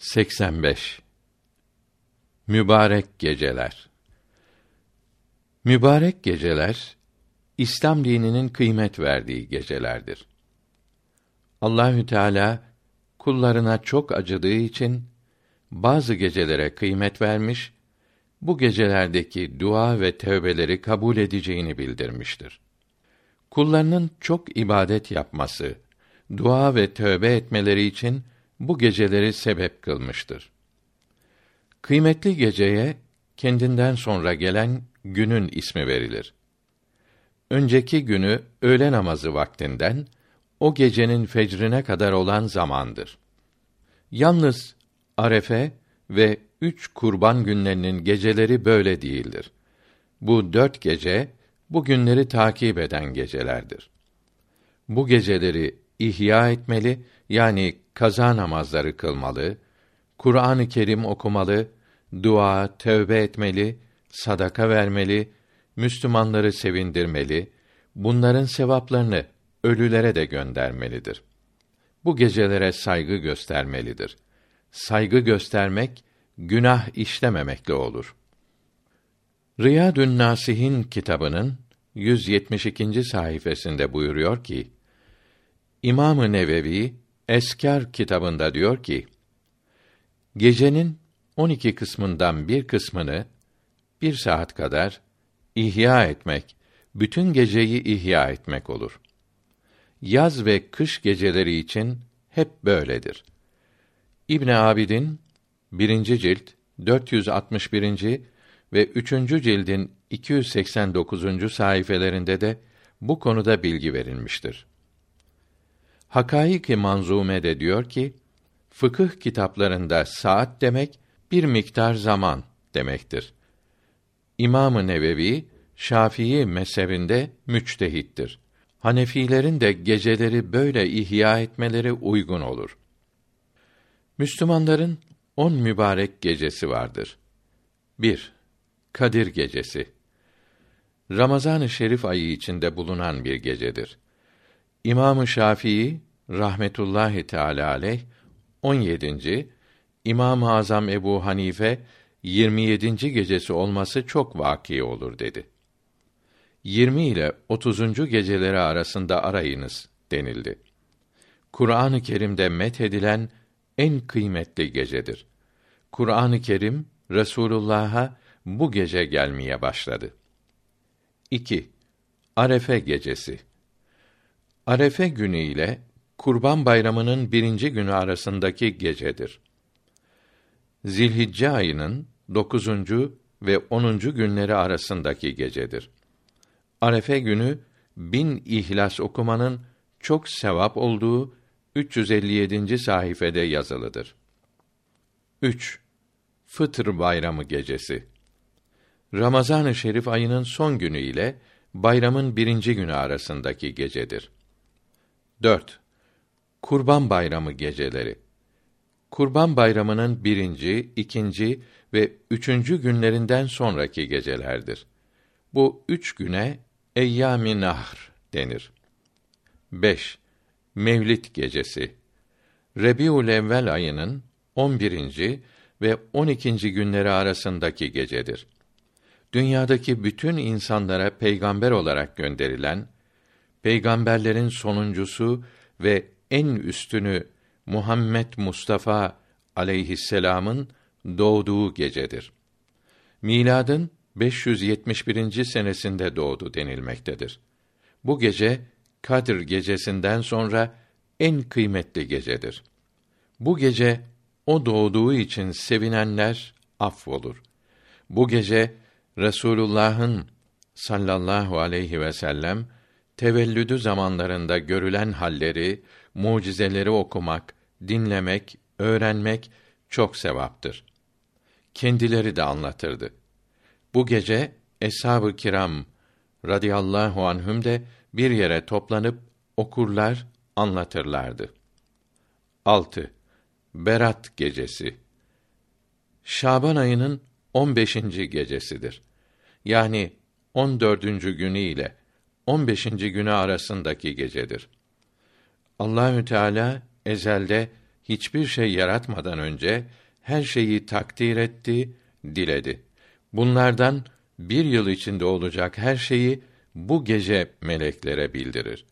85 Mübarek geceler Mübarek geceler İslam dininin kıymet verdiği gecelerdir. Allahü Teala kullarına çok acıdığı için bazı gecelere kıymet vermiş, bu gecelerdeki dua ve tövbeleri kabul edeceğini bildirmiştir. Kullarının çok ibadet yapması, dua ve tövbe etmeleri için bu geceleri sebep kılmıştır. Kıymetli geceye kendinden sonra gelen günün ismi verilir. Önceki günü öğle namazı vaktinden o gecenin fecrine kadar olan zamandır. Yalnız Arefe ve üç kurban günlerinin geceleri böyle değildir. Bu dört gece, bu günleri takip eden gecelerdir. Bu geceleri ihya etmeli, yani kaza namazları kılmalı, Kur'an-ı Kerim okumalı, dua, tövbe etmeli, sadaka vermeli, Müslümanları sevindirmeli, bunların sevaplarını ölülere de göndermelidir. Bu gecelere saygı göstermelidir. Saygı göstermek günah işlememekle olur. Riyadün Nasihin kitabının 172. sayfasında buyuruyor ki: İmam-ı Nevevi Eskar kitabında diyor ki: Gecenin 12 kısmından bir kısmını bir saat kadar ihya etmek, bütün geceyi ihya etmek olur. Yaz ve kış geceleri için hep böyledir. İbn Abidin 1. cilt 461. ve 3. cildin 289. sayfelerinde de bu konuda bilgi verilmiştir. Hakaik-i Manzume de diyor ki, fıkıh kitaplarında saat demek bir miktar zaman demektir. İmam-ı Nevevi Şafii mezhebinde müçtehittir. Hanefilerin de geceleri böyle ihya etmeleri uygun olur. Müslümanların on mübarek gecesi vardır. 1. Kadir Gecesi. Ramazan-ı Şerif ayı içinde bulunan bir gecedir. İmam-ı Şafii rahmetullahi teala aleyh 17. İmam-ı Azam Ebu Hanife 27. gecesi olması çok vaki olur dedi. 20 ile 30. geceleri arasında arayınız denildi. Kur'an-ı Kerim'de met edilen en kıymetli gecedir. Kur'an-ı Kerim Resulullah'a bu gece gelmeye başladı. 2. Arefe gecesi. Arefe günü ile Kurban Bayramı'nın birinci günü arasındaki gecedir. Zilhicce ayının dokuzuncu ve onuncu günleri arasındaki gecedir. Arefe günü bin ihlas okumanın çok sevap olduğu 357. sayfede yazılıdır. 3. Fıtır Bayramı gecesi. Ramazan-ı Şerif ayının son günü ile bayramın birinci günü arasındaki gecedir. 4. Kurban Bayramı geceleri. Kurban Bayramı'nın birinci, ikinci ve üçüncü günlerinden sonraki gecelerdir. Bu üç güne Eyyâm-i Nahr denir. 5. Mevlid gecesi. Rebiul Evvel ayının 11. ve 12. günleri arasındaki gecedir. Dünyadaki bütün insanlara peygamber olarak gönderilen peygamberlerin sonuncusu ve en üstünü Muhammed Mustafa aleyhisselam'ın doğduğu gecedir. Miladın 571. senesinde doğdu denilmektedir. Bu gece Kadir gecesinden sonra en kıymetli gecedir. Bu gece o doğduğu için sevinenler affolur. Bu gece Resulullah'ın sallallahu aleyhi ve sellem tevellüdü zamanlarında görülen halleri, mucizeleri okumak, dinlemek, öğrenmek çok sevaptır. Kendileri de anlatırdı. Bu gece eshab-ı kiram radıyallahu anhüm de bir yere toplanıp okurlar, anlatırlardı. 6. Berat gecesi. Şaban ayının 15. gecesidir. Yani 14. günü ile 15. günü arasındaki gecedir. Allahü Teala ezelde hiçbir şey yaratmadan önce her şeyi takdir etti, diledi. Bunlardan bir yıl içinde olacak her şeyi bu gece meleklere bildirir.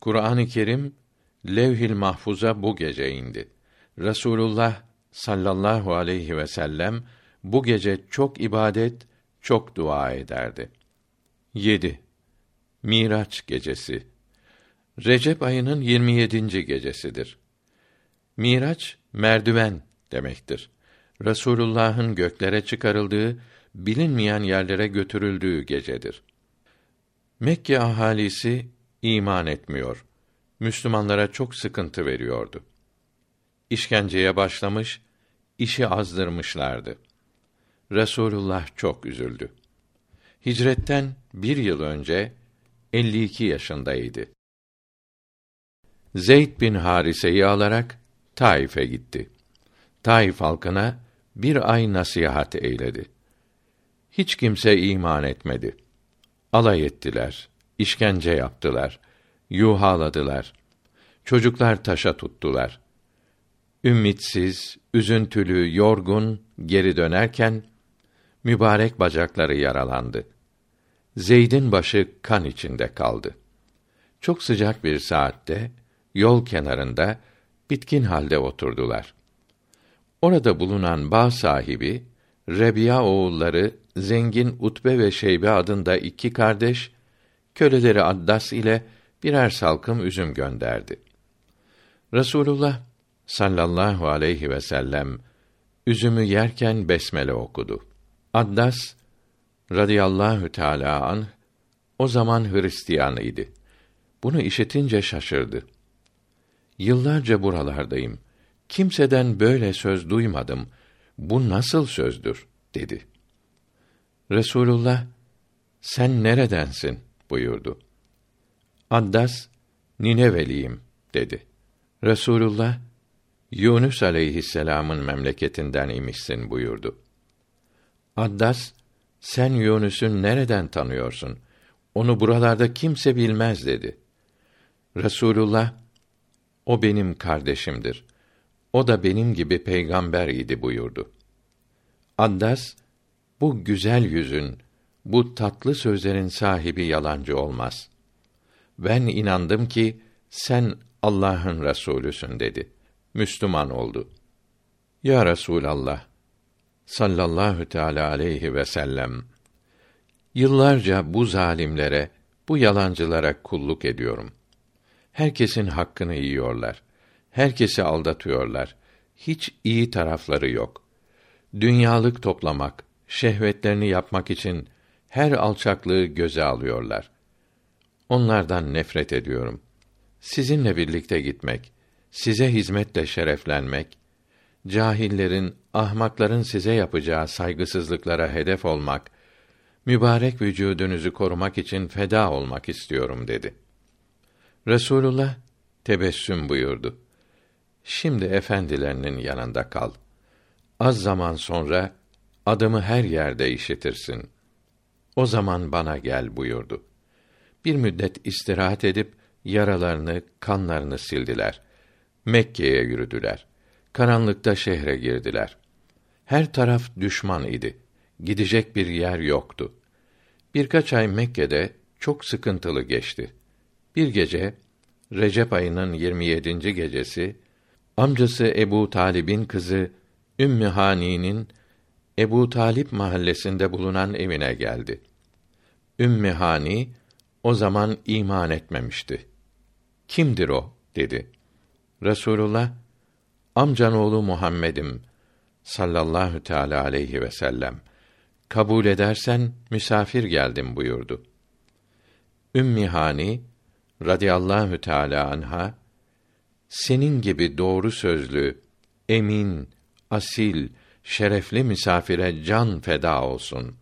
Kur'an-ı Kerim Levhil Mahfuz'a bu gece indi. Resulullah sallallahu aleyhi ve sellem bu gece çok ibadet, çok dua ederdi. 7. Miraç gecesi. Recep ayının 27. gecesidir. Miraç merdiven demektir. Resulullah'ın göklere çıkarıldığı, bilinmeyen yerlere götürüldüğü gecedir. Mekke ahalisi iman etmiyor. Müslümanlara çok sıkıntı veriyordu. İşkenceye başlamış, işi azdırmışlardı. Resulullah çok üzüldü. Hicretten bir yıl önce 52 yaşındaydı. Zeyd bin Harise'yi alarak Taif'e gitti. Taif halkına bir ay nasihat eyledi. Hiç kimse iman etmedi. Alay ettiler, işkence yaptılar, yuhaladılar. Çocuklar taşa tuttular. Ümitsiz, üzüntülü, yorgun geri dönerken mübarek bacakları yaralandı. Zeyd'in başı kan içinde kaldı. Çok sıcak bir saatte yol kenarında bitkin halde oturdular. Orada bulunan bağ sahibi Rebiya oğulları zengin Utbe ve Şeybe adında iki kardeş köleleri Addas ile birer salkım üzüm gönderdi. Resulullah sallallahu aleyhi ve sellem üzümü yerken besmele okudu. Addas radıyallahu teala an o zaman Hristiyanıydı. Bunu işitince şaşırdı. Yıllarca buralardayım. Kimseden böyle söz duymadım. Bu nasıl sözdür? dedi. Resulullah sen neredensin buyurdu. Addas Nineveliyim dedi. Resulullah Yunus aleyhisselamın memleketinden imişsin buyurdu. Addas sen Yunus'u nereden tanıyorsun? Onu buralarda kimse bilmez dedi. Resulullah o benim kardeşimdir. O da benim gibi peygamber idi buyurdu. Addas bu güzel yüzün, bu tatlı sözlerin sahibi yalancı olmaz. Ben inandım ki sen Allah'ın Resulüsün dedi. Müslüman oldu. Ya Resulallah sallallahu teala aleyhi ve sellem yıllarca bu zalimlere, bu yalancılara kulluk ediyorum. Herkesin hakkını yiyorlar. Herkesi aldatıyorlar. Hiç iyi tarafları yok. Dünyalık toplamak, şehvetlerini yapmak için her alçaklığı göze alıyorlar. Onlardan nefret ediyorum. Sizinle birlikte gitmek, size hizmetle şereflenmek, cahillerin, ahmakların size yapacağı saygısızlıklara hedef olmak, mübarek vücudunuzu korumak için feda olmak istiyorum dedi. Resulullah tebessüm buyurdu. Şimdi efendilerinin yanında kal. Az zaman sonra adımı her yerde işitirsin. O zaman bana gel buyurdu. Bir müddet istirahat edip yaralarını, kanlarını sildiler. Mekke'ye yürüdüler. Karanlıkta şehre girdiler. Her taraf düşman idi. Gidecek bir yer yoktu. Birkaç ay Mekke'de çok sıkıntılı geçti. Bir gece Recep ayının 27. gecesi amcası Ebu Talib'in kızı Ümmü Hani'nin Ebu Talip mahallesinde bulunan evine geldi. Ümmü Hani o zaman iman etmemişti. Kimdir o? dedi. Resulullah amcan oğlu Muhammed'im sallallahu teala aleyhi ve sellem kabul edersen misafir geldim buyurdu. Ümmi Hani radıyallahu teala anha senin gibi doğru sözlü, emin, asil, şerefli misafire can feda olsun.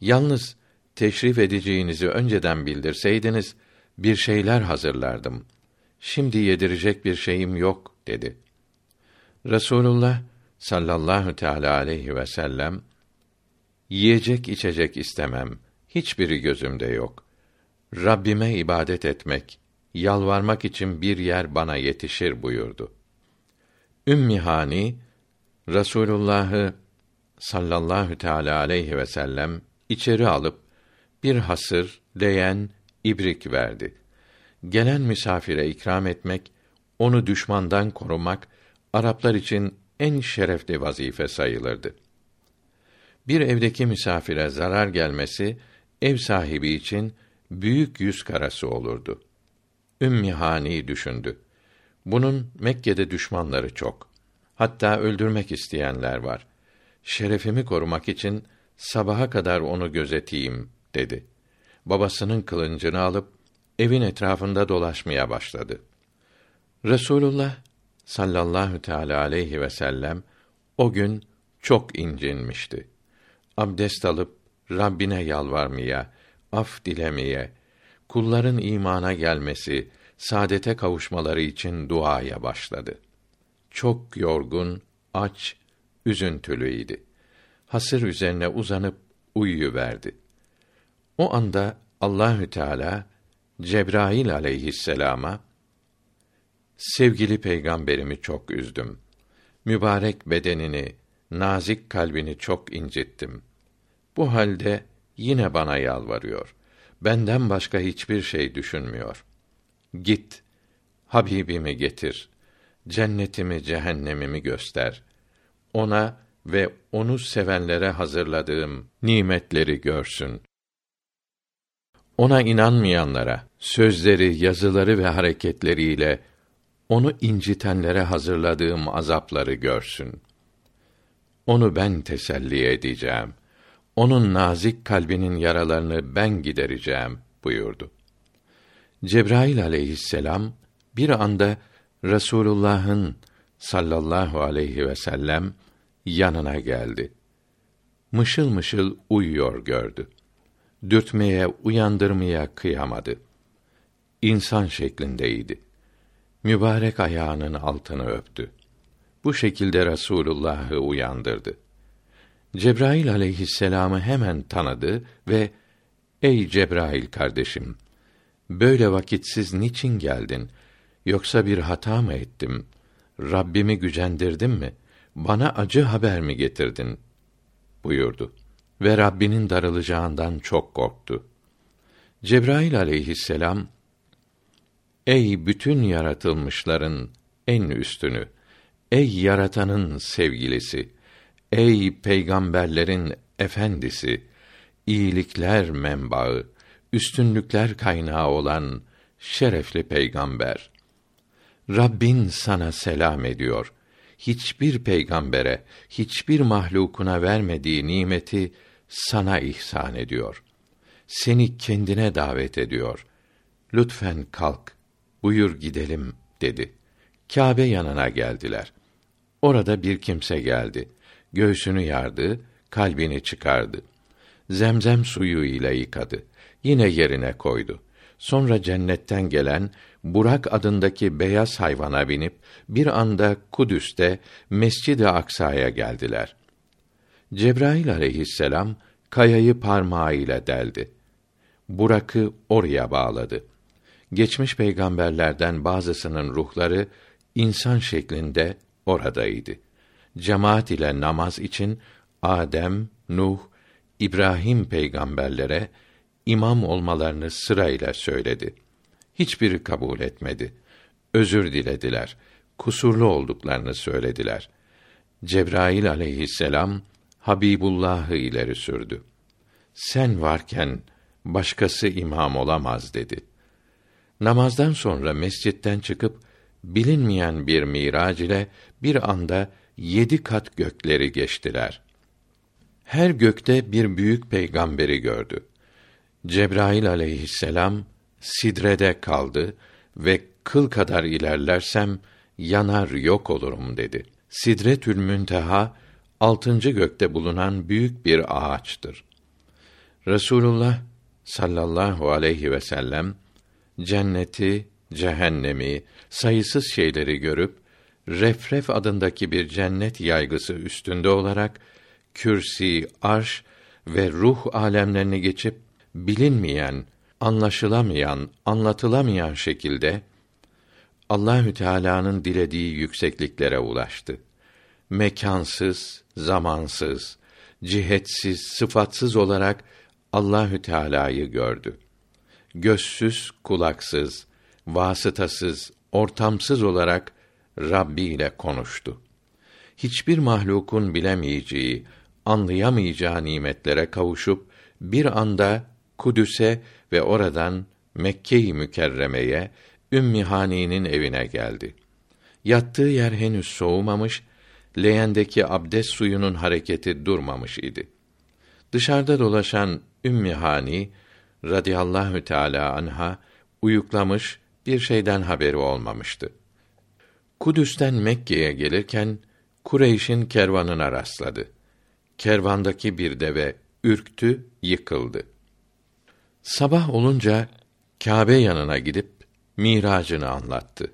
Yalnız teşrif edeceğinizi önceden bildirseydiniz bir şeyler hazırlardım. Şimdi yedirecek bir şeyim yok dedi. Resulullah sallallahu teala aleyhi ve sellem yiyecek içecek istemem. Hiçbiri gözümde yok. Rabbime ibadet etmek, yalvarmak için bir yer bana yetişir buyurdu. Ümmi Hani Rasulullah'ı sallallahu teala aleyhi ve sellem içeri alıp bir hasır, leğen, ibrik verdi. Gelen misafire ikram etmek, onu düşmandan korumak Araplar için en şerefli vazife sayılırdı. Bir evdeki misafire zarar gelmesi ev sahibi için büyük yüz karası olurdu. Ümmi Hani düşündü. Bunun Mekke'de düşmanları çok. Hatta öldürmek isteyenler var. Şerefimi korumak için sabaha kadar onu gözeteyim dedi. Babasının kılıncını alıp evin etrafında dolaşmaya başladı. Resulullah sallallahu teala aleyhi ve sellem o gün çok incinmişti. Abdest alıp Rabbine yalvarmaya, af dilemeye, kulların imana gelmesi, saadete kavuşmaları için duaya başladı. Çok yorgun, aç, üzüntülüydi. Hasır üzerine uzanıp uyuyuverdi. O anda Allahü Teala Cebrail aleyhisselama sevgili peygamberimi çok üzdüm. Mübarek bedenini, nazik kalbini çok incittim. Bu halde yine bana yalvarıyor. Benden başka hiçbir şey düşünmüyor. Git, Habibimi getir. Cennetimi, cehennemimi göster. Ona ve onu sevenlere hazırladığım nimetleri görsün. Ona inanmayanlara sözleri, yazıları ve hareketleriyle onu incitenlere hazırladığım azapları görsün. Onu ben teselli edeceğim. Onun nazik kalbinin yaralarını ben gidereceğim buyurdu. Cebrail aleyhisselam bir anda Resulullah'ın sallallahu aleyhi ve sellem yanına geldi. Mışıl mışıl uyuyor gördü. Dürtmeye, uyandırmaya kıyamadı. İnsan şeklindeydi. Mübarek ayağının altını öptü. Bu şekilde Resulullah'ı uyandırdı. Cebrail aleyhisselamı hemen tanıdı ve Ey Cebrail kardeşim, böyle vakitsiz niçin geldin? Yoksa bir hata mı ettim? Rabbimi gücendirdim mi? Bana acı haber mi getirdin? buyurdu. Ve Rabbinin darılacağından çok korktu. Cebrail aleyhisselam, Ey bütün yaratılmışların en üstünü, ey yaratanın sevgilisi, ey peygamberlerin efendisi, iyilikler menbaı, üstünlükler kaynağı olan şerefli peygamber. Rabbin sana selam ediyor. Hiçbir peygambere, hiçbir mahlukuna vermediği nimeti sana ihsan ediyor. Seni kendine davet ediyor. Lütfen kalk, buyur gidelim dedi. Kâbe yanına geldiler. Orada bir kimse geldi. Göğsünü yardı, kalbini çıkardı. Zemzem suyu ile yıkadı. Yine yerine koydu. Sonra cennetten gelen Burak adındaki beyaz hayvana binip bir anda Kudüs'te Mescid-i Aksa'ya geldiler. Cebrail aleyhisselam kayayı parmağıyla deldi. Burak'ı oraya bağladı. Geçmiş peygamberlerden bazısının ruhları insan şeklinde oradaydı. Cemaat ile namaz için Adem, Nuh, İbrahim peygamberlere imam olmalarını sırayla söyledi. Hiçbiri kabul etmedi. Özür dilediler. Kusurlu olduklarını söylediler. Cebrail aleyhisselam Habibullah'ı ileri sürdü. Sen varken başkası imam olamaz dedi. Namazdan sonra mescitten çıkıp bilinmeyen bir mirac ile bir anda yedi kat gökleri geçtiler. Her gökte bir büyük peygamberi gördü. Cebrail aleyhisselam sidrede kaldı ve kıl kadar ilerlersem yanar yok olurum dedi. Sidretül Münteha altıncı gökte bulunan büyük bir ağaçtır. Resulullah sallallahu aleyhi ve sellem cenneti, cehennemi, sayısız şeyleri görüp Refref adındaki bir cennet yaygısı üstünde olarak kürsi, arş ve ruh alemlerini geçip bilinmeyen, anlaşılamayan, anlatılamayan şekilde Allahü Teala'nın dilediği yüksekliklere ulaştı. Mekansız, zamansız, cihetsiz, sıfatsız olarak Allahü Teala'yı gördü. Gözsüz, kulaksız, vasıtasız, ortamsız olarak Rabbi ile konuştu. Hiçbir mahlukun bilemeyeceği, anlayamayacağı nimetlere kavuşup bir anda Kudüs'e ve oradan Mekke-i Mükerreme'ye Ümmi Hani'nin evine geldi. Yattığı yer henüz soğumamış, leğendeki abdest suyunun hareketi durmamış idi. Dışarıda dolaşan Ümmi Hani radıyallahu teala anha uyuklamış, bir şeyden haberi olmamıştı. Kudüs'ten Mekke'ye gelirken Kureyş'in kervanına rastladı. Kervandaki bir deve ürktü, yıkıldı. Sabah olunca Kâbe yanına gidip miracını anlattı.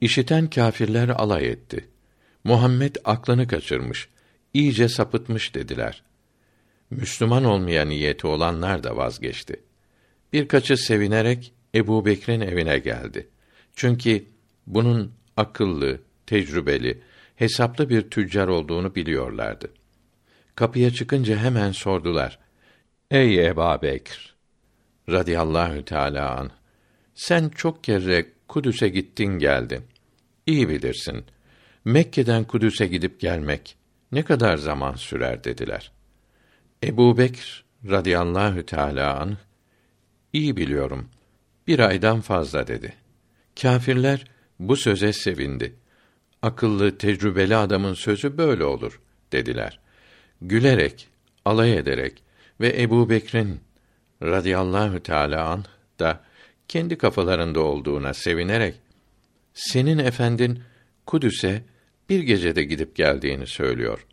İşiten kâfirler alay etti. Muhammed aklını kaçırmış, iyice sapıtmış dediler. Müslüman olmaya niyeti olanlar da vazgeçti. Birkaçı sevinerek Ebu Bekir'in evine geldi. Çünkü bunun akıllı, tecrübeli, hesaplı bir tüccar olduğunu biliyorlardı. Kapıya çıkınca hemen sordular. Ey Ebu Bekir! radıyallahu teâlâ an, sen çok kere Kudüs'e gittin geldin. İyi bilirsin. Mekke'den Kudüs'e gidip gelmek ne kadar zaman sürer dediler. Ebu Bekr radıyallahu teâlâ anh, iyi biliyorum, bir aydan fazla dedi. Kâfirler bu söze sevindi. Akıllı, tecrübeli adamın sözü böyle olur, dediler. Gülerek, alay ederek ve Ebu Bekr'in radıyallahu teâlâ anh da kendi kafalarında olduğuna sevinerek, senin efendin Kudüs'e bir gecede gidip geldiğini söylüyor.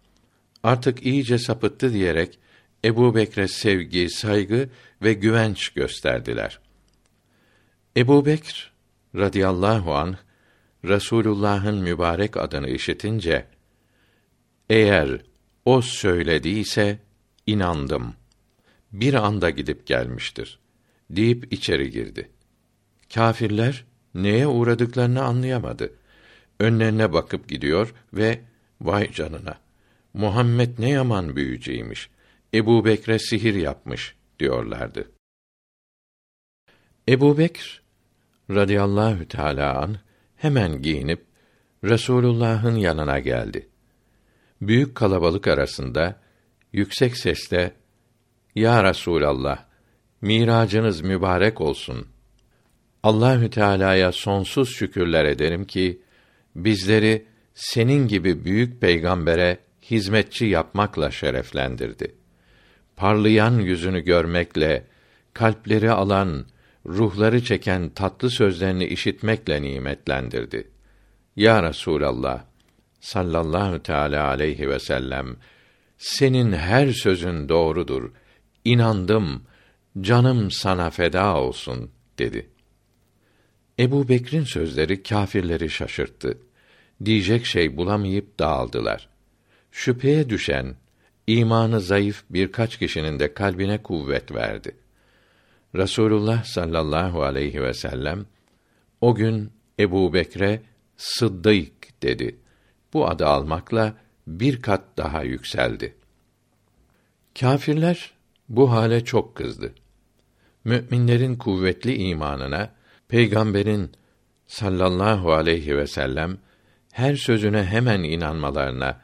Artık iyice sapıttı diyerek Ebu Bekre sevgi, saygı ve güvenç gösterdiler. Ebu Bekr radıyallahu anh Resulullah'ın mübarek adını işitince eğer o söylediyse inandım. Bir anda gidip gelmiştir deyip içeri girdi. Kâfirler neye uğradıklarını anlayamadı. Önlerine bakıp gidiyor ve vay canına Muhammed ne yaman büyücüymüş. Ebu Bekre sihir yapmış diyorlardı. Ebu Bekr radıyallahu teâlâ an hemen giyinip Resulullah'ın yanına geldi. Büyük kalabalık arasında yüksek sesle Ya Resulallah miracınız mübarek olsun. Allahü Teala'ya sonsuz şükürler ederim ki bizleri senin gibi büyük peygambere hizmetçi yapmakla şereflendirdi parlayan yüzünü görmekle, kalpleri alan, ruhları çeken tatlı sözlerini işitmekle nimetlendirdi. Ya Resulallah sallallahu teala aleyhi ve sellem senin her sözün doğrudur. İnandım. Canım sana feda olsun dedi. Ebu Bekir'in sözleri kâfirleri şaşırttı. Diyecek şey bulamayıp dağıldılar. Şüpheye düşen imanı zayıf birkaç kişinin de kalbine kuvvet verdi. Rasulullah sallallahu aleyhi ve sellem o gün Ebu Bekre Sıddık dedi. Bu adı almakla bir kat daha yükseldi. Kâfirler bu hale çok kızdı. Müminlerin kuvvetli imanına, peygamberin sallallahu aleyhi ve sellem her sözüne hemen inanmalarına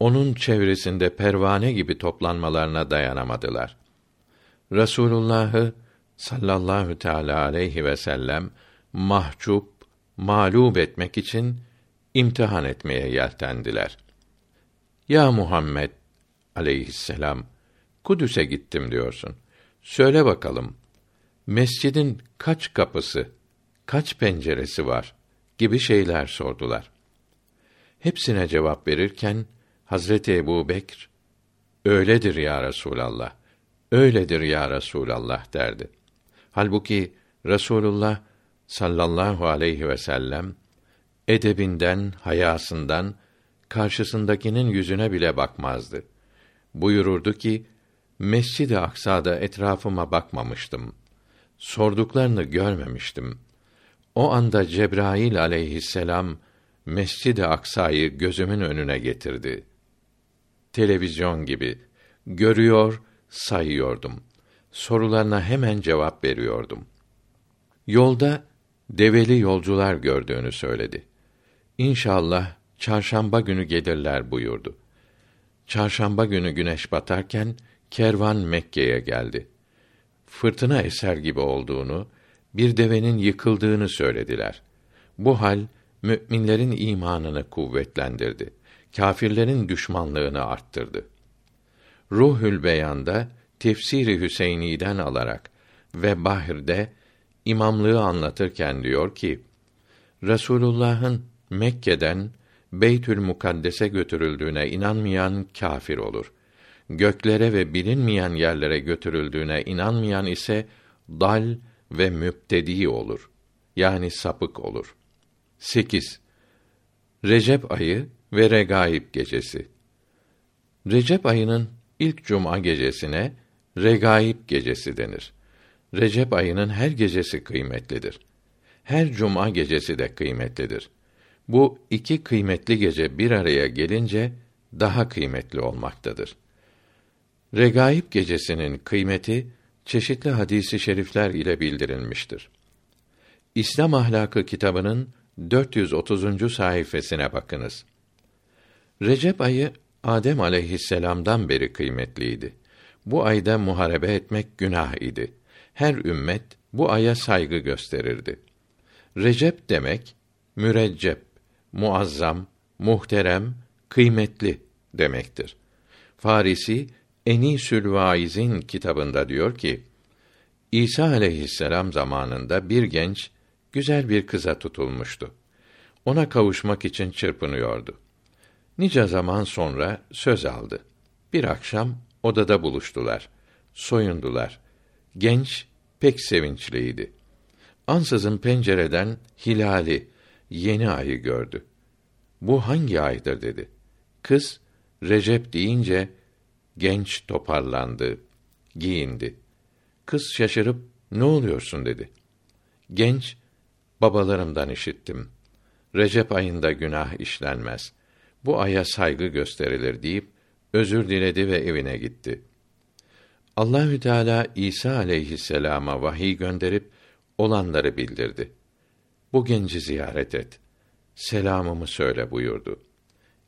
onun çevresinde pervane gibi toplanmalarına dayanamadılar. Resulullah'ı sallallahu teala aleyhi ve sellem mahcup, mağlup etmek için imtihan etmeye yeltendiler. Ya Muhammed aleyhisselam Kudüs'e gittim diyorsun. Söyle bakalım. Mescidin kaç kapısı, kaç penceresi var gibi şeyler sordular. Hepsine cevap verirken Hazreti Ebu Bekr, öyledir ya Resûlallah, öyledir ya Resûlallah derdi. Halbuki Resulullah sallallahu aleyhi ve sellem edebinden, hayasından karşısındakinin yüzüne bile bakmazdı. Buyururdu ki: Mescid-i Aksa'da etrafıma bakmamıştım. Sorduklarını görmemiştim. O anda Cebrail aleyhisselam Mescid-i Aksa'yı gözümün önüne getirdi. Televizyon gibi görüyor, sayıyordum. Sorularına hemen cevap veriyordum. Yolda develi yolcular gördüğünü söyledi. İnşallah çarşamba günü gelirler buyurdu. Çarşamba günü güneş batarken kervan Mekke'ye geldi. Fırtına eser gibi olduğunu, bir devenin yıkıldığını söylediler. Bu hal müminlerin imanını kuvvetlendirdi. Kâfirlerin düşmanlığını arttırdı. Ruhül Beyan'da tefsiri Hüseyni'den alarak ve Bahir'de imamlığı anlatırken diyor ki Resulullah'ın Mekke'den Beytül Mukaddes'e götürüldüğüne inanmayan kâfir olur. Göklere ve bilinmeyen yerlere götürüldüğüne inanmayan ise dal ve müptedi olur. Yani sapık olur. 8. Recep ayı ve Regaib gecesi. Recep ayının ilk cuma gecesine Regaib gecesi denir. Recep ayının her gecesi kıymetlidir. Her cuma gecesi de kıymetlidir. Bu iki kıymetli gece bir araya gelince daha kıymetli olmaktadır. Regaib gecesinin kıymeti çeşitli hadisi şerifler ile bildirilmiştir. İslam ahlakı kitabının 430. sayfasına bakınız. Recep ayı Adem aleyhisselam'dan beri kıymetliydi. Bu ayda muharebe etmek günah idi. Her ümmet bu aya saygı gösterirdi. Recep demek müreccep, muazzam, muhterem, kıymetli demektir. Farisi Enisül Vaiz'in kitabında diyor ki: İsa aleyhisselam zamanında bir genç güzel bir kıza tutulmuştu. Ona kavuşmak için çırpınıyordu. Nice zaman sonra söz aldı. Bir akşam odada buluştular. Soyundular. Genç pek sevinçliydi. Ansızın pencereden hilali, yeni ayı gördü. Bu hangi aydır dedi. Kız Recep deyince genç toparlandı, giyindi. Kız şaşırıp ne oluyorsun dedi. Genç babalarımdan işittim. Recep ayında günah işlenmez. Bu aya saygı gösterilir deyip özür diledi ve evine gitti. Allahü Teala İsa aleyhisselama vahiy gönderip olanları bildirdi. Bu genci ziyaret et. Selamımı söyle buyurdu.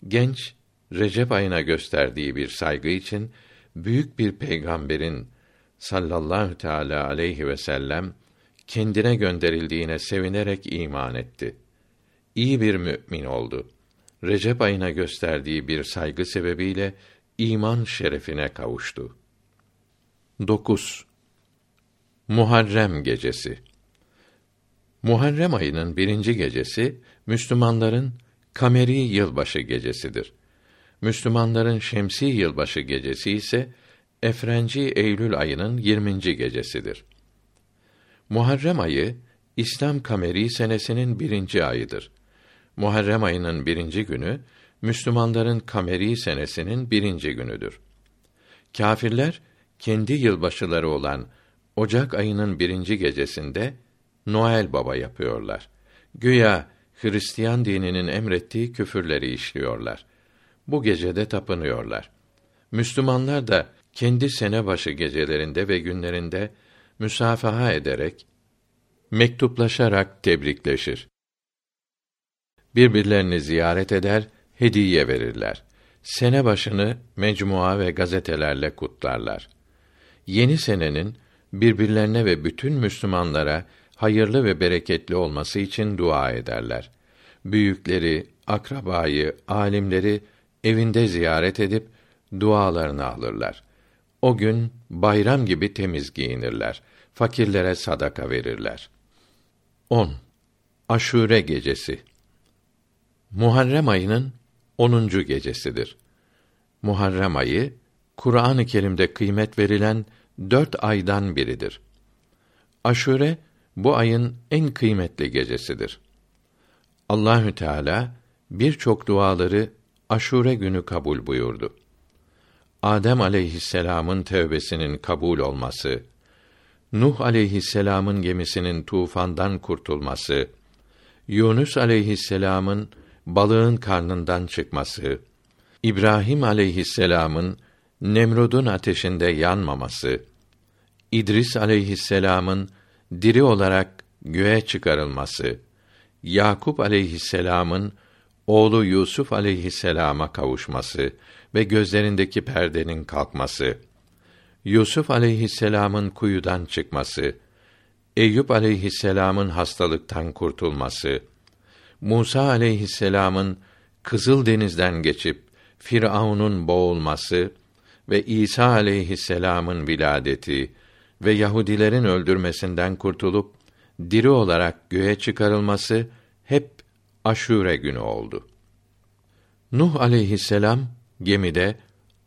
Genç Recep ayına gösterdiği bir saygı için büyük bir peygamberin sallallahu teala aleyhi ve sellem kendine gönderildiğine sevinerek iman etti. İyi bir mümin oldu. Recep ayına gösterdiği bir saygı sebebiyle iman şerefine kavuştu. 9. Muharrem gecesi. Muharrem ayının birinci gecesi Müslümanların kameri yılbaşı gecesidir. Müslümanların şemsi yılbaşı gecesi ise Efrenci Eylül ayının 20. gecesidir. Muharrem ayı İslam kameri senesinin birinci ayıdır. Muharrem ayının birinci günü Müslümanların kameri senesinin birinci günüdür. Kâfirler kendi yılbaşıları olan Ocak ayının birinci gecesinde Noel Baba yapıyorlar. Güya Hristiyan dininin emrettiği küfürleri işliyorlar. Bu gecede tapınıyorlar. Müslümanlar da kendi sene başı gecelerinde ve günlerinde müsafaha ederek mektuplaşarak tebrikleşir. Birbirlerini ziyaret eder, hediye verirler. Sene başını mecmua ve gazetelerle kutlarlar. Yeni senenin birbirlerine ve bütün Müslümanlara hayırlı ve bereketli olması için dua ederler. Büyükleri, akrabayı, alimleri evinde ziyaret edip dualarını alırlar. O gün bayram gibi temiz giyinirler. Fakirlere sadaka verirler. 10. Aşure gecesi. Muharrem ayının 10. gecesidir. Muharrem ayı Kur'an-ı Kerim'de kıymet verilen dört aydan biridir. Aşure bu ayın en kıymetli gecesidir. Allahü Teala birçok duaları Aşure günü kabul buyurdu. Adem aleyhisselam'ın tevbesinin kabul olması, Nuh aleyhisselam'ın gemisinin tufandan kurtulması, Yunus aleyhisselam'ın balığın karnından çıkması, İbrahim aleyhisselam'ın Nemrud'un ateşinde yanmaması, İdris aleyhisselam'ın diri olarak göğe çıkarılması, Yakup aleyhisselam'ın oğlu Yusuf aleyhisselama kavuşması ve gözlerindeki perdenin kalkması, Yusuf aleyhisselam'ın kuyudan çıkması, Eyüp aleyhisselam'ın hastalıktan kurtulması, Musa aleyhisselam'ın Kızıl Deniz'den geçip Firavun'un boğulması ve İsa aleyhisselam'ın viladeti ve Yahudilerin öldürmesinden kurtulup diri olarak göğe çıkarılması hep Aşure günü oldu. Nuh aleyhisselam gemide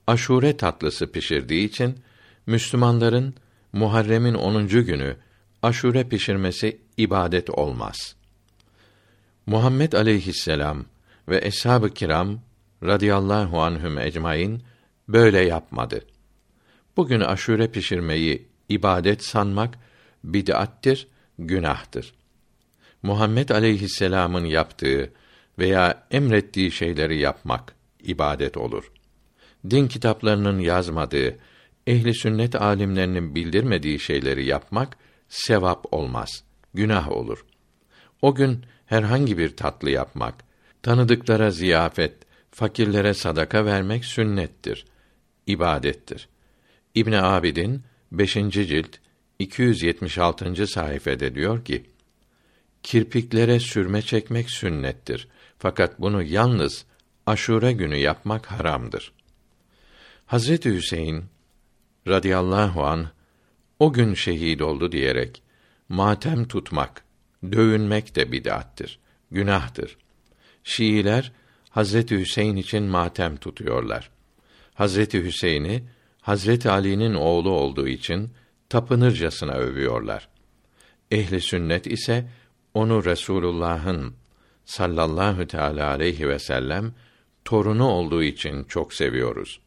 aşure tatlısı pişirdiği için Müslümanların Muharrem'in 10. günü aşure pişirmesi ibadet olmaz. Muhammed aleyhisselam ve eshab-ı kiram radıyallahu anhüm ecmaîn böyle yapmadı. Bugün aşure pişirmeyi ibadet sanmak bid'attir, günahtır. Muhammed aleyhisselam'ın yaptığı veya emrettiği şeyleri yapmak ibadet olur. Din kitaplarının yazmadığı, ehli sünnet alimlerinin bildirmediği şeyleri yapmak sevap olmaz, günah olur. O gün herhangi bir tatlı yapmak, tanıdıklara ziyafet, fakirlere sadaka vermek sünnettir, ibadettir. İbn Abidin 5. cilt 276. sayfede diyor ki: Kirpiklere sürme çekmek sünnettir. Fakat bunu yalnız Aşure günü yapmak haramdır. Hazreti Hüseyin radıyallahu an o gün şehit oldu diyerek matem tutmak, dövünmek de bid'attir, günahtır. Şiiler Hazreti Hüseyin için matem tutuyorlar. Hazreti Hüseyin'i Hazreti Ali'nin oğlu olduğu için tapınırcasına övüyorlar. Ehli sünnet ise onu Resulullah'ın sallallahu teala aleyhi ve sellem torunu olduğu için çok seviyoruz.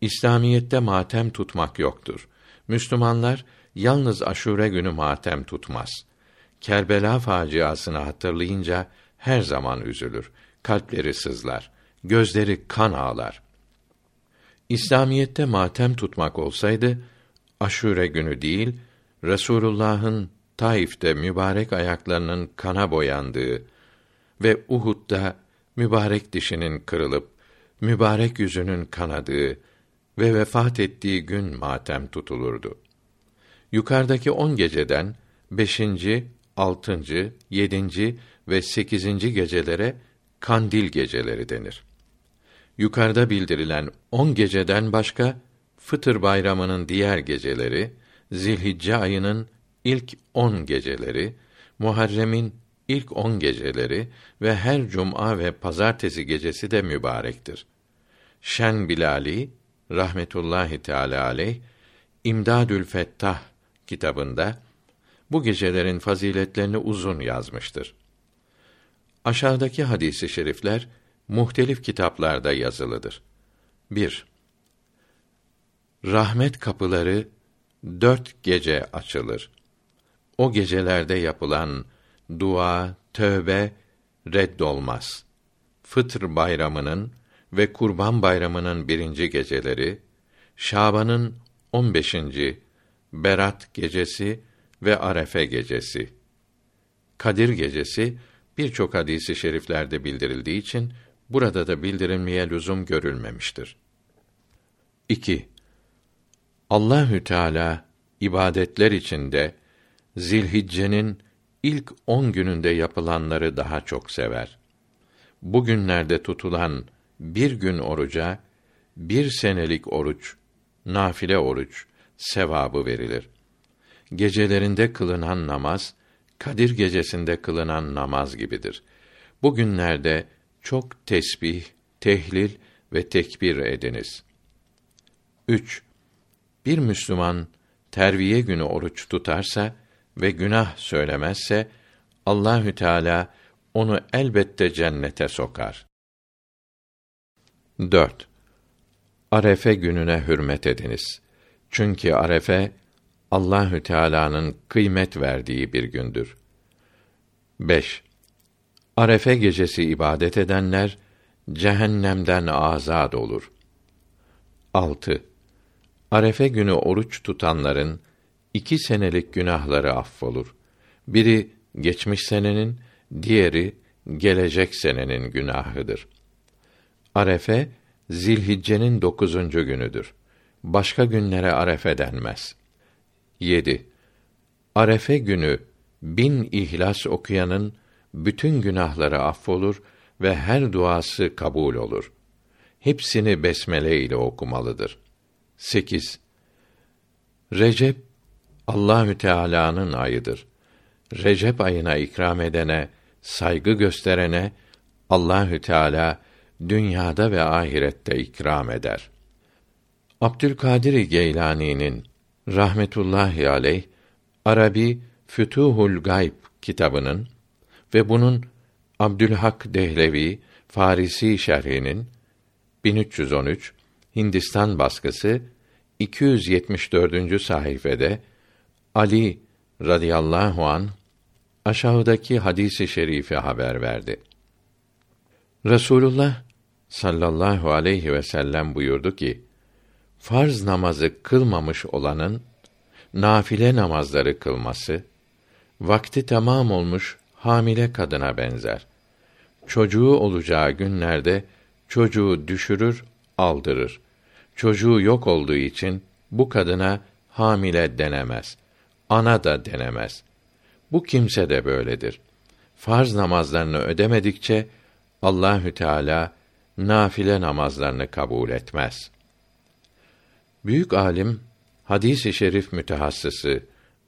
İslamiyette matem tutmak yoktur. Müslümanlar yalnız Aşure günü matem tutmaz. Kerbela faciasını hatırlayınca her zaman üzülür. Kalpleri sızlar, gözleri kan ağlar. İslamiyette matem tutmak olsaydı Aşure günü değil, Resulullah'ın Taif'te mübarek ayaklarının kana boyandığı ve Uhud'da mübarek dişinin kırılıp mübarek yüzünün kanadığı ve vefat ettiği gün matem tutulurdu. Yukarıdaki on geceden beşinci, altıncı, yedinci ve sekizinci gecelere kandil geceleri denir. Yukarıda bildirilen on geceden başka Fıtır bayramının diğer geceleri, Zilhicce ayının ilk on geceleri, Muharrem'in ilk on geceleri ve her cuma ve pazartesi gecesi de mübarektir. Şen Bilali rahmetullahi teala aleyh İmdadül Fettah kitabında bu gecelerin faziletlerini uzun yazmıştır. Aşağıdaki hadisi şerifler muhtelif kitaplarda yazılıdır. 1. Rahmet kapıları dört gece açılır. O gecelerde yapılan dua, tövbe reddolmaz. Fıtr bayramının ve Kurban bayramının birinci geceleri, Şaban'ın on beşinci, Berat gecesi ve Arefe gecesi. Kadir gecesi birçok hadisi şeriflerde bildirildiği için burada da bildirilmeye lüzum görülmemiştir. 2. Allahü Teala ibadetler içinde Zilhicce'nin ilk on gününde yapılanları daha çok sever. Bu günlerde tutulan bir gün oruca bir senelik oruç, nafile oruç sevabı verilir. Gecelerinde kılınan namaz Kadir gecesinde kılınan namaz gibidir. Bu günlerde çok tesbih, tehlil ve tekbir ediniz. 3. Bir Müslüman terviye günü oruç tutarsa ve günah söylemezse Allahü Teala onu elbette cennete sokar. 4. Arefe gününe hürmet ediniz. Çünkü Arefe Allahü Teala'nın kıymet verdiği bir gündür. 5. Arefe gecesi ibadet edenler cehennemden azad olur. 6. Arefe günü oruç tutanların iki senelik günahları affolur. Biri geçmiş senenin, diğeri gelecek senenin günahıdır. Arefe Zilhicce'nin dokuzuncu günüdür. Başka günlere arefe denmez. 7. Arefe günü bin ihlas okuyanın bütün günahları affolur ve her duası kabul olur. Hepsini besmele ile okumalıdır. 8. Recep Allahü Teala'nın ayıdır. Recep ayına ikram edene, saygı gösterene Allahü Teala dünyada ve ahirette ikram eder. Abdülkadir Geylani'nin rahmetullahi aleyh Arabi Fütuhul Gayb kitabının ve bunun Abdülhak Dehlevi Farisi şerhinin 1313 Hindistan baskısı 274. sayfede Ali radıyallahu an aşağıdaki hadisi şerifi haber verdi. Resulullah sallallahu aleyhi ve sellem buyurdu ki: Farz namazı kılmamış olanın nafile namazları kılması vakti tamam olmuş hamile kadına benzer. Çocuğu olacağı günlerde çocuğu düşürür, aldırır. Çocuğu yok olduğu için bu kadına hamile denemez. Ana da denemez. Bu kimse de böyledir. Farz namazlarını ödemedikçe Allahü Teala nafile namazlarını kabul etmez. Büyük alim hadis-i şerif mütehassısı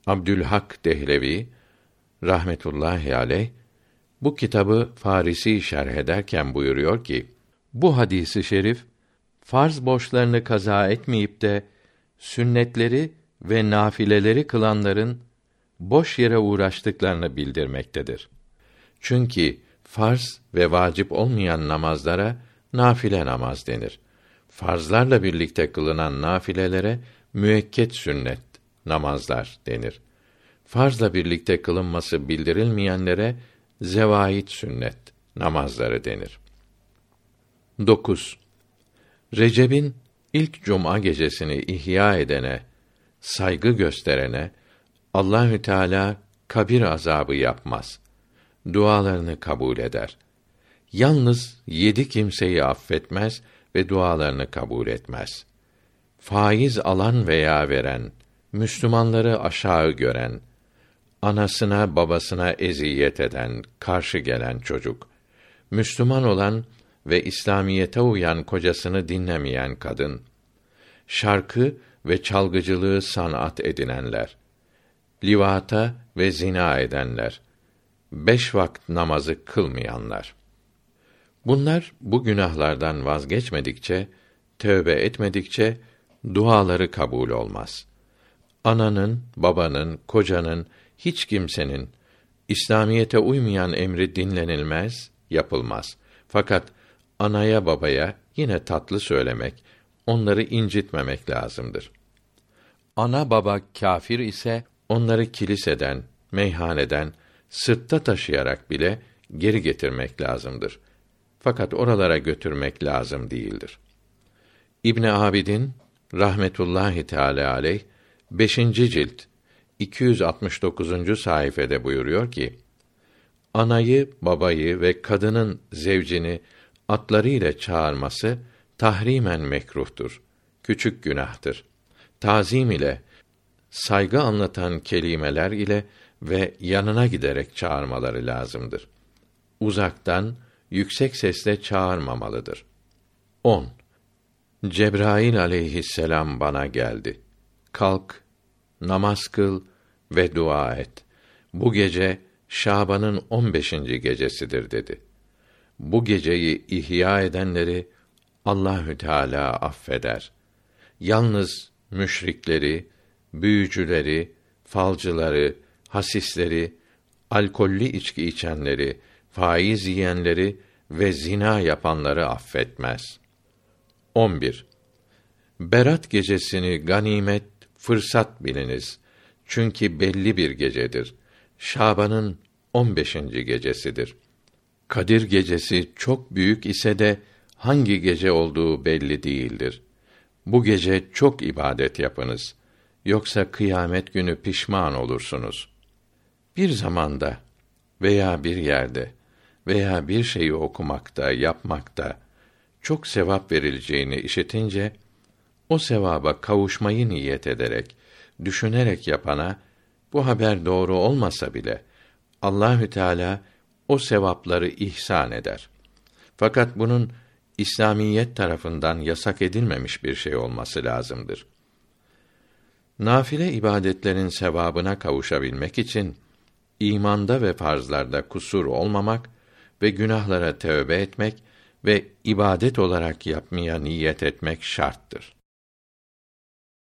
Abdülhak Dehlevi rahmetullahi aleyh bu kitabı Farisi şerh ederken buyuruyor ki bu hadisi şerif farz borçlarını kaza etmeyip de sünnetleri ve nafileleri kılanların boş yere uğraştıklarını bildirmektedir. Çünkü farz ve vacip olmayan namazlara nafile namaz denir. Farzlarla birlikte kılınan nafilelere müekket sünnet namazlar denir. Farzla birlikte kılınması bildirilmeyenlere zevait sünnet namazları denir. 9. Recep'in ilk cuma gecesini ihya edene, saygı gösterene Allahü Teala kabir azabı yapmaz. Dualarını kabul eder. Yalnız yedi kimseyi affetmez ve dualarını kabul etmez. Faiz alan veya veren, Müslümanları aşağı gören, anasına babasına eziyet eden, karşı gelen çocuk, Müslüman olan ve İslamiyete uyan kocasını dinlemeyen kadın, şarkı ve çalgıcılığı sanat edinenler, livata ve zina edenler, beş vakit namazı kılmayanlar. Bunlar bu günahlardan vazgeçmedikçe, tövbe etmedikçe duaları kabul olmaz. Ananın, babanın, kocanın, hiç kimsenin İslamiyete uymayan emri dinlenilmez, yapılmaz. Fakat anaya babaya yine tatlı söylemek, onları incitmemek lazımdır. Ana baba kâfir ise onları kiliseden, meyhaneden sırtta taşıyarak bile geri getirmek lazımdır. Fakat oralara götürmek lazım değildir. İbn Abidin rahmetullahi teala aleyh 5. cilt 269. sayfede buyuruyor ki: Anayı, babayı ve kadının zevcini atlarıyla çağırması tahrimen mekruhtur. Küçük günahtır. Tazim ile saygı anlatan kelimeler ile ve yanına giderek çağırmaları lazımdır. Uzaktan yüksek sesle çağırmamalıdır. 10. Cebrail aleyhisselam bana geldi. Kalk, namaz kıl ve dua et. Bu gece Şaban'ın 15. gecesidir dedi. Bu geceyi ihya edenleri Allahü Teala affeder. Yalnız müşrikleri, büyücüleri, falcıları, hasisleri, alkollü içki içenleri, faiz yiyenleri ve zina yapanları affetmez. 11. Berat gecesini ganimet, fırsat biliniz. Çünkü belli bir gecedir. Şaban'ın 15. gecesidir. Kadir gecesi çok büyük ise de hangi gece olduğu belli değildir. Bu gece çok ibadet yapınız. Yoksa kıyamet günü pişman olursunuz. Bir zamanda veya bir yerde veya bir şeyi okumakta, yapmakta çok sevap verileceğini işitince o sevaba kavuşmayı niyet ederek, düşünerek yapana bu haber doğru olmasa bile Allahü Teala o sevapları ihsan eder. Fakat bunun İslamiyet tarafından yasak edilmemiş bir şey olması lazımdır. Nafile ibadetlerin sevabına kavuşabilmek için imanda ve farzlarda kusur olmamak ve günahlara tövbe etmek ve ibadet olarak yapmaya niyet etmek şarttır.